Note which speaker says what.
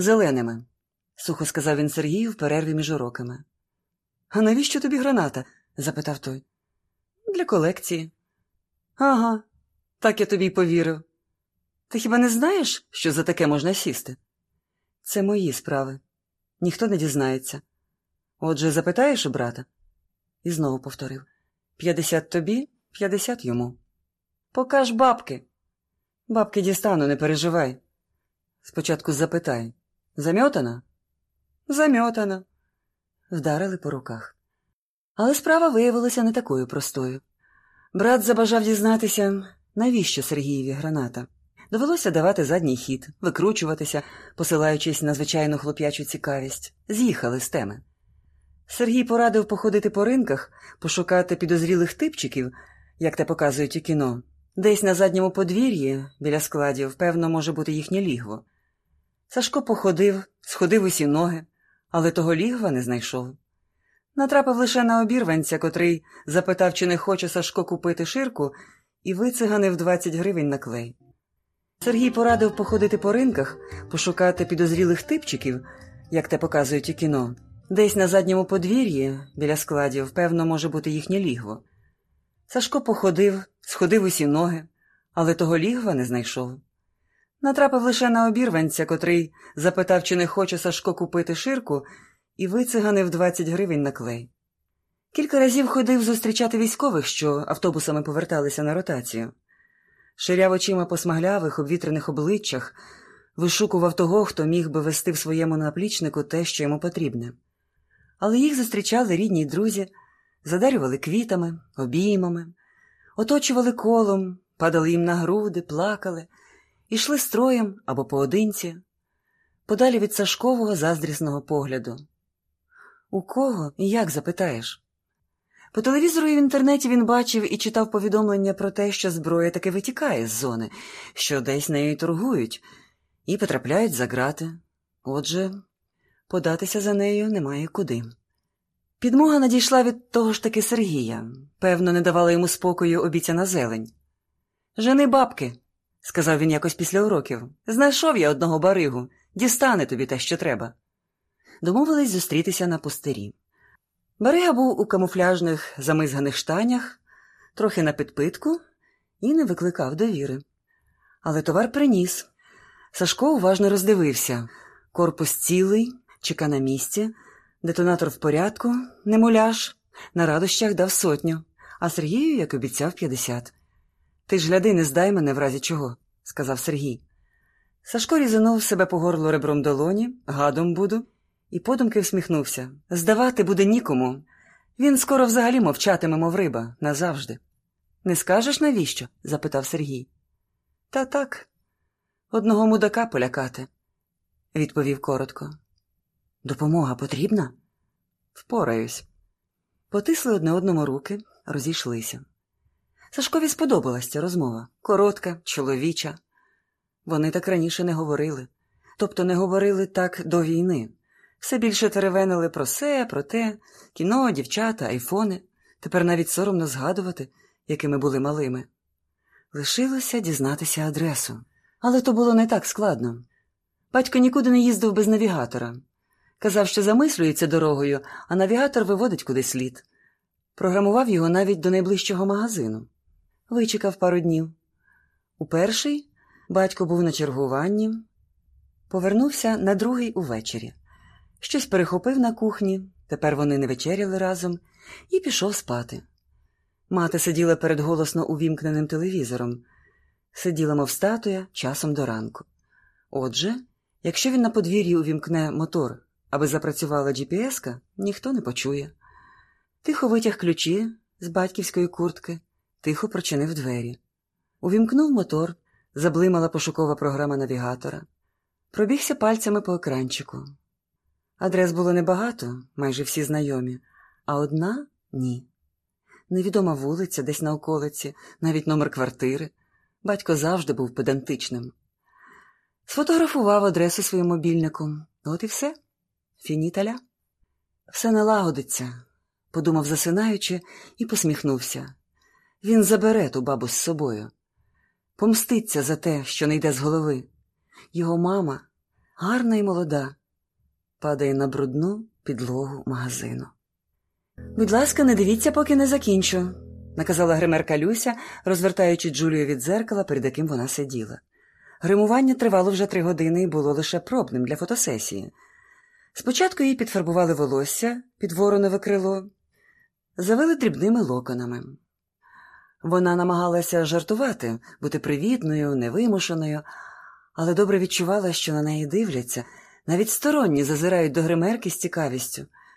Speaker 1: Зеленими, сухо сказав він Сергію в перерві між уроками. А навіщо тобі граната? запитав той. Для колекції. Ага, так я тобі й повірив. Ти хіба не знаєш, що за таке можна сісти? Це мої справи. Ніхто не дізнається. Отже, запитаєш у брата? І знову повторив п'ятдесят тобі, п'ятдесят йому. Покаж бабки. Бабки дістану, не переживай. Спочатку запитай замьотана? Замьотана. Вдарили по руках. Але справа виявилася не такою простою. Брат забажав дізнатися, навіщо Сергієві граната. Довелося давати задній хід, викручуватися, посилаючись на звичайну хлоп'ячу цікавість, з'їхали з теми. Сергій порадив походити по ринках, пошукати підозрілих типчиків, як те показують у кіно. Десь на задньому подвір'ї, біля складів, певно, може бути їхнє лігво. Сашко походив, сходив усі ноги, але того лігва не знайшов. Натрапив лише на обірванця, котрий запитав, чи не хоче Сашко купити ширку, і вициганив 20 гривень на клей. Сергій порадив походити по ринках, пошукати підозрілих типчиків, як те показують у кіно. Десь на задньому подвір'ї, біля складів, певно, може бути їхнє лігво. Сашко походив, сходив усі ноги, але того лігва не знайшов. Натрапив лише на обірванця, котрий запитав, чи не хоче Сашко купити ширку, і вициганив 20 гривень на клей. Кілька разів ходив зустрічати військових, що автобусами поверталися на ротацію. Ширяв очима по смаглявих, обвітрених обличчях, вишукував того, хто міг би вести в своєму наплічнику те, що йому потрібне. Але їх зустрічали рідні й друзі, задарювали квітами, обіймами, оточували колом, падали їм на груди, плакали, ішли строєм або поодинці, подалі від Сашкового заздрісного погляду. У кого і як запитаєш? По телевізору і в інтернеті він бачив і читав повідомлення про те, що зброя таки витікає з зони, що десь нею торгують, і потрапляють за грати. Отже, податися за нею немає куди. Підмога надійшла від того ж таки Сергія, певно, не давала йому спокою обіцяна зелень. Жени бабки, сказав він якось після уроків. Знайшов я одного баригу, дістане тобі те, що треба. Домовились зустрітися на пустирі. Барига був у камуфляжних замизганих штанях, трохи на підпитку і не викликав довіри. Але товар приніс. Сашко уважно роздивився корпус цілий, чека на місці, детонатор в порядку, не муляж, на радощах дав сотню, а Сергію, як обіцяв, п'ятдесят. Ти ж гляди, не здай мене в разі чого, сказав Сергій. Сашко різанув себе по горлу ребром долоні, гадом буду, і подумки всміхнувся. Здавати буде нікому. Він скоро взагалі мовчатиме, мов риба, назавжди. Не скажеш, навіщо? запитав Сергій. Та так, одного мудака полякати, відповів коротко. Допомога потрібна? Впораюсь. Потисли одне одному руки, розійшлися. Сашкові сподобалась ця розмова коротка, чоловіча. Вони так раніше не говорили, тобто не говорили так до війни. Все більше теревенили про се, про те, кіно, дівчата, айфони. Тепер навіть соромно згадувати, якими були малими. Лишилося дізнатися адресу. Але то було не так складно. Батько нікуди не їздив без навігатора. Казав, що замислюється дорогою, а навігатор виводить куди слід. Програмував його навіть до найближчого магазину. Вичекав пару днів. У перший батько був на чергуванні, повернувся на другий увечері. Щось перехопив на кухні, тепер вони не вечеряли разом, і пішов спати. Мати сиділа перед голосно увімкненим телевізором, сиділа, мов статуя, часом до ранку. Отже, якщо він на подвір'ї увімкне мотор, аби запрацювала GPS-ка, ніхто не почує. Тихо витяг ключі з батьківської куртки, тихо прочинив двері. Увімкнув мотор, заблимала пошукова програма навігатора, пробігся пальцями по екранчику. Адрес було небагато, майже всі знайомі, а одна ні. Невідома вулиця, десь на околиці, навіть номер квартири. Батько завжди був педантичним. Сфотографував адресу своїм мобільником. От і все. Фініталя. Все налагодиться, подумав, засинаючи, і посміхнувся. Він забере ту бабу з собою, помститься за те, що не йде з голови. Його мама, гарна і молода, падає на брудну підлогу магазину. Будь ласка, не дивіться, поки не закінчу, наказала гримерка Люся, розвертаючи Джулію від дзеркала, перед яким вона сиділа. Гримування тривало вже три години і було лише пробним для фотосесії. Спочатку їй підфарбували волосся під воронове крило, завели дрібними локонами. Вона намагалася жартувати, бути привітною, невимушеною, але добре відчувала, що на неї дивляться, навіть сторонні зазирають до гримерки з цікавістю.